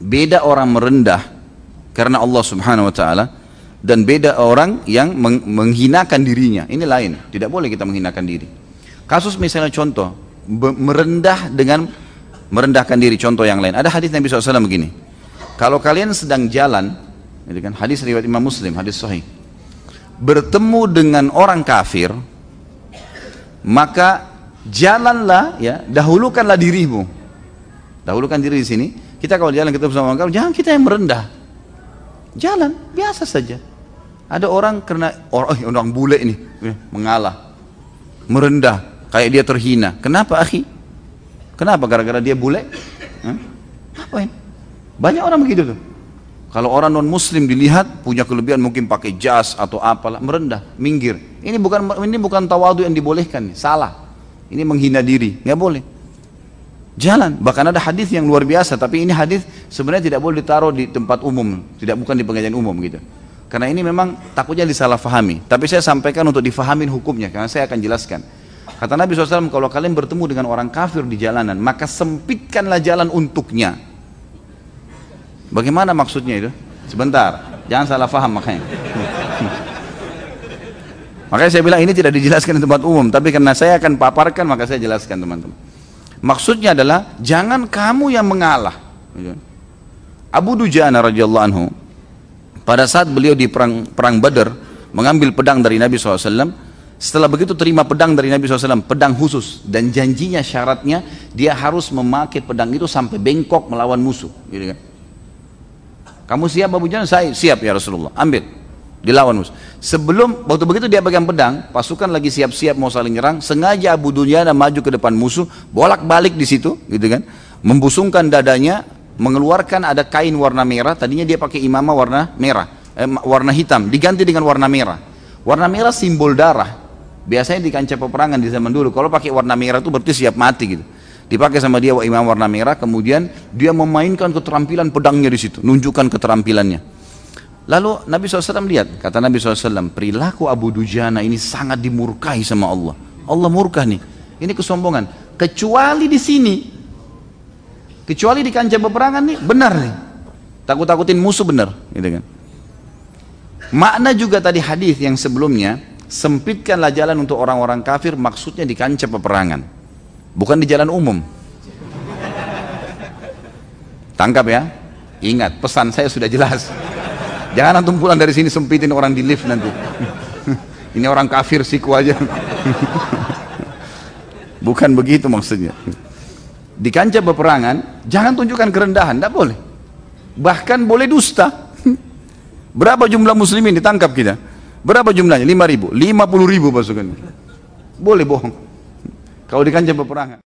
beda orang merendah karena Allah Subhanahu wa taala dan beda orang yang meng menghinakan dirinya. Ini lain. Tidak boleh kita menghinakan diri. Kasus misalnya contoh merendah dengan merendahkan diri contoh yang lain. Ada hadis Nabi SAW begini. Kalau kalian sedang jalan, ini kan hadis riwayat Imam Muslim, hadis sahih. Bertemu dengan orang kafir, maka jalanlah ya, dahulukanlah dirimu. Dahulukan diri di sini. Kita kalau jalan ketemu sama orang kafir, jangan kita yang merendah. Jalan biasa saja. Ada orang karena orang, oh, orang bule ini ya, mengalah, merendah, kayak dia terhina. Kenapa akhi? Kenapa? Gara-gara dia bule? Hah? Banyak orang begitu tuh. Kalau orang non muslim dilihat punya kelebihan mungkin pakai jas atau apalah merendah, minggir. Ini bukan ini bukan tawadu yang dibolehkan, salah. Ini menghina diri, nggak boleh. Jalan, bahkan ada hadis yang luar biasa, tapi ini hadis sebenarnya tidak boleh ditaruh di tempat umum, tidak bukan di pengajian umum gitu. Karena ini memang takutnya disalahfahami. Tapi saya sampaikan untuk difahamin hukumnya, karena saya akan jelaskan. Kata Nabi SAW, kalau kalian bertemu dengan orang kafir di jalanan, maka sempitkanlah jalan untuknya. Bagaimana maksudnya itu? Sebentar, jangan salah faham makanya. makanya saya bilang ini tidak dijelaskan di tempat umum, tapi karena saya akan paparkan maka saya jelaskan teman-teman. Maksudnya adalah jangan kamu yang mengalah. Abu Dujana radhiyallahu anhu pada saat beliau di perang perang Badar mengambil pedang dari Nabi SAW, setelah begitu terima pedang dari Nabi SAW, pedang khusus dan janjinya syaratnya dia harus memakai pedang itu sampai bengkok melawan musuh. Gitu kan. Kamu siap Abu Jahal? Saya siap ya Rasulullah. Ambil. Dilawan musuh. Sebelum waktu begitu dia pegang pedang, pasukan lagi siap-siap mau saling nyerang, sengaja Abu Dunyana maju ke depan musuh, bolak-balik di situ, gitu kan. Membusungkan dadanya, mengeluarkan ada kain warna merah, tadinya dia pakai imamah warna merah, eh, warna hitam, diganti dengan warna merah. Warna merah simbol darah. Biasanya di kancah peperangan di zaman dulu, kalau pakai warna merah itu berarti siap mati gitu dipakai sama dia imam warna merah kemudian dia memainkan keterampilan pedangnya di situ nunjukkan keterampilannya lalu Nabi SAW lihat kata Nabi SAW perilaku Abu Dujana ini sangat dimurkai sama Allah. Allah murkah nih. Ini kesombongan. Kecuali di sini. Kecuali di kancah peperangan nih benar nih. Takut-takutin musuh benar gitu kan. Makna juga tadi hadis yang sebelumnya sempitkanlah jalan untuk orang-orang kafir maksudnya di kancah peperangan. Bukan di jalan umum. Tangkap ya. Ingat pesan saya sudah jelas jangan antum pulang dari sini sempitin orang di lift nanti. Ini orang kafir siku aja. Bukan begitu maksudnya. Di kancah peperangan jangan tunjukkan kerendahan tidak boleh. Bahkan boleh dusta. Berapa jumlah muslimin ditangkap kita? Berapa jumlahnya? 5 ribu. 50 ribu pasukan. Boleh bohong. Kalau di kancah peperangan